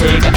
take